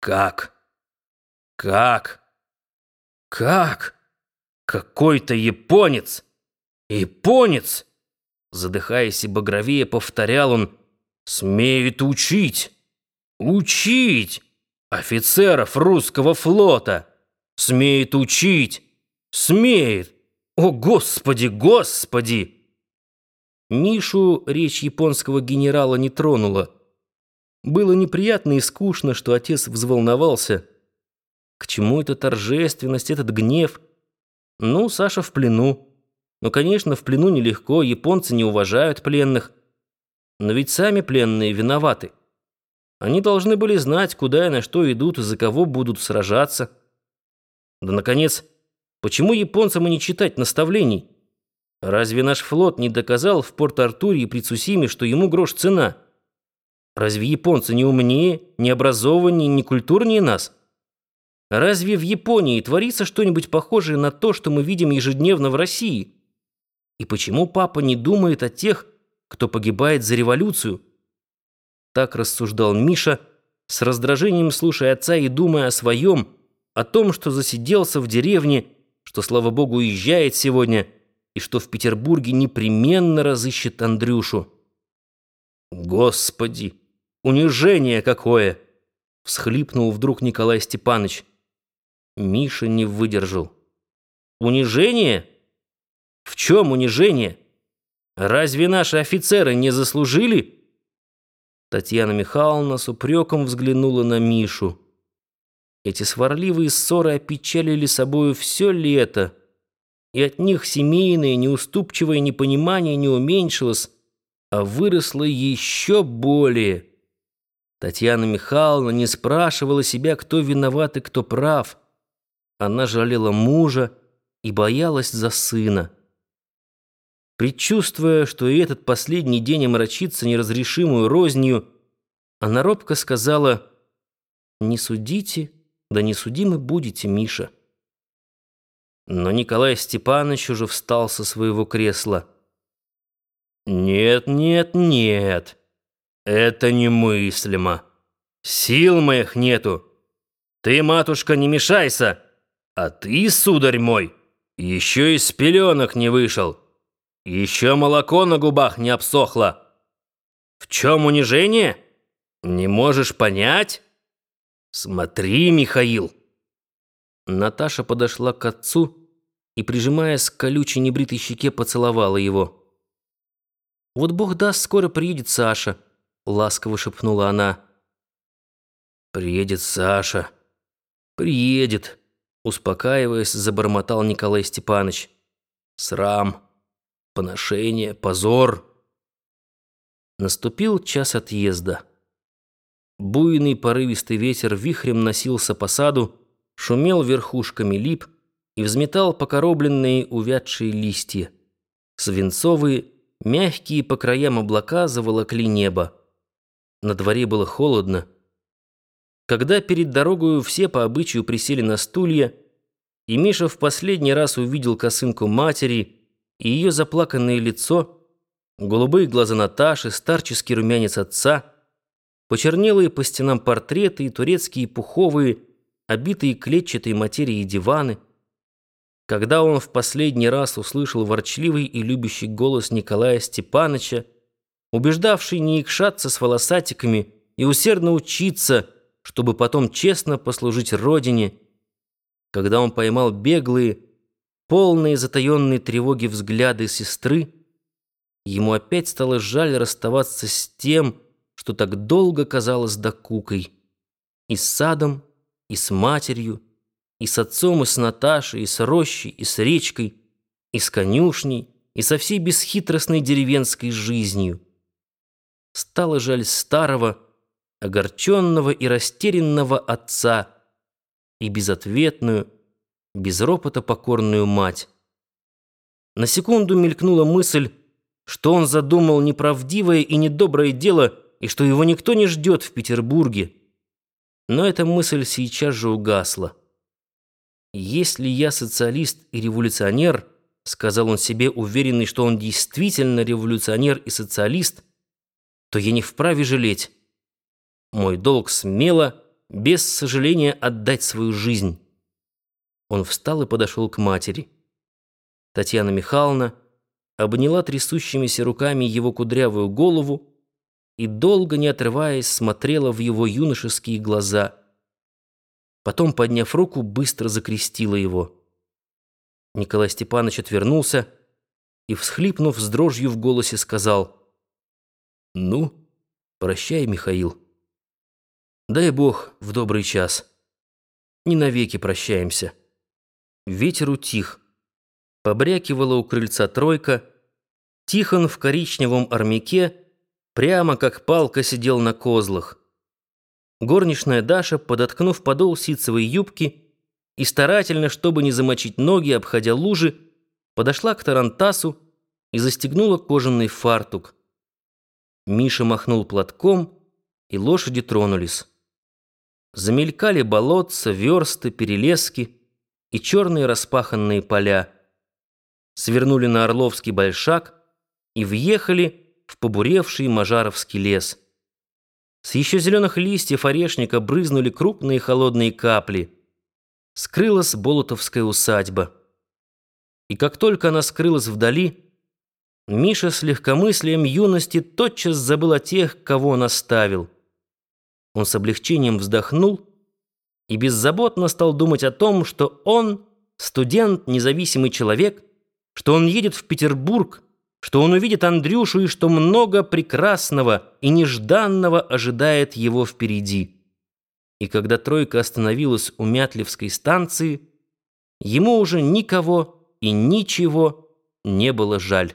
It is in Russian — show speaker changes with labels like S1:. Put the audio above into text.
S1: Как? Как? Как? Какой-то японец! Японец! Задыхаясь и багровее, повторял он, смеет учить, учить офицеров русского флота, смеет учить, смеет, о господи, господи! Мишу речь японского генерала не тронула. Было неприятно и скучно, что отец взволновался. К чему эта торжественность, этот гнев? Ну, Саша в плену. Ну, конечно, в плену нелегко, японцы не уважают пленных. Но ведь сами пленные виноваты. Они должны были знать, куда и на что идут и за кого будут сражаться. Да, наконец, почему японцам и не читать наставлений? Разве наш флот не доказал в Порт-Артуре и при Цусиме, что ему грош цена? Разве японцы не умнее, не образованнее, не культурнее нас? Разве в Японии творится что-нибудь похожее на то, что мы видим ежедневно в России? И почему папа не думает о тех, кто погибает за революцию? Так рассуждал Миша, с раздражением слушая отца и думая о своем, о том, что засиделся в деревне, что, слава богу, уезжает сегодня, и что в Петербурге непременно разыщет Андрюшу. Господи! Унижение какое!» — всхлипнул вдруг Николай Степанович. Миша не выдержал. «Унижение? В чем унижение? Разве наши офицеры не заслужили?» Татьяна Михайловна с упреком взглянула на Мишу. Эти сварливые ссоры опечалили собою все лето, и от них семейное, неуступчивое непонимание не уменьшилось, а выросло еще более – Татьяна Михайловна не спрашивала себя, кто виноват и кто прав. Она жалела мужа и боялась за сына. Предчувствуя, что и этот последний день омрачится неразрешимую рознью, она робко сказала «Не судите, да не судимы будете, Миша». Но Николай Степанович уже встал со своего кресла. «Нет, нет, нет». Это немыслимо. Сил моих нету. Ты, матушка, не мешайся. А ты, сударь мой, еще из пеленок не вышел. Еще молоко на губах не обсохло. В чем унижение? Не можешь понять? Смотри, Михаил. Наташа подошла к отцу и, прижимаясь к колючей небритой щеке, поцеловала его. «Вот Бог даст, скоро приедет Саша» ласково шепнула она. «Приедет Саша. Приедет», успокаиваясь, забормотал Николай Степанович. «Срам, поношение, позор». Наступил час отъезда. Буйный порывистый ветер вихрем носился по саду, шумел верхушками лип и взметал покоробленные увядшие листья. Свинцовые, мягкие по краям облака заволокли небо. На дворе было холодно. Когда перед дорогою все по обычаю присели на стулья, и Миша в последний раз увидел косынку матери и ее заплаканное лицо, голубые глаза Наташи, старческий румянец отца, почернелые по стенам портреты и турецкие пуховые, обитые клетчатой материей диваны, когда он в последний раз услышал ворчливый и любящий голос Николая Степановича, убеждавший не икшаться с волосатиками и усердно учиться, чтобы потом честно послужить Родине, когда он поймал беглые, полные затаенной тревоги взгляды сестры, ему опять стало жаль расставаться с тем, что так долго казалось докукой, и с садом, и с матерью, и с отцом, и с Наташей, и с рощей, и с речкой, и с конюшней, и со всей бесхитростной деревенской жизнью. Стало жаль старого, огорченного и растерянного отца и безответную, без ропота покорную мать. На секунду мелькнула мысль, что он задумал неправдивое и недоброе дело, и что его никто не ждет в Петербурге. Но эта мысль сейчас же угасла. «Если я социалист и революционер», — сказал он себе, уверенный, что он действительно революционер и социалист — то я не вправе жалеть. Мой долг смело, без сожаления отдать свою жизнь. Он встал и подошел к матери. Татьяна Михайловна обняла трясущимися руками его кудрявую голову и, долго не отрываясь, смотрела в его юношеские глаза. Потом, подняв руку, быстро закрестила его. Николай Степанович отвернулся и, всхлипнув с дрожью в голосе, сказал «Ну, прощай, Михаил. Дай Бог в добрый час. Не навеки прощаемся». Ветер утих. Побрякивала у крыльца тройка. Тихон в коричневом армяке прямо как палка сидел на козлах. Горничная Даша, подоткнув подол ситцевой юбки и старательно, чтобы не замочить ноги, обходя лужи, подошла к тарантасу и застегнула кожаный фартук. Миша махнул платком, и лошади тронулись. Замелькали болотца, версты, перелески — и черные распаханные поля. Свернули на Орловский большак и въехали в побуревший Мажаровский лес. С еще зеленых листьев орешника брызнули крупные холодные капли. Скрылась Болотовская усадьба. И как только она скрылась вдали, Миша с легкомыслием юности тотчас забыл о тех, кого он оставил. Он с облегчением вздохнул и беззаботно стал думать о том, что он студент, независимый человек, что он едет в Петербург, что он увидит Андрюшу и что много прекрасного и нежданного ожидает его впереди. И когда тройка остановилась у Мятлевской станции, ему уже никого и ничего не было жаль.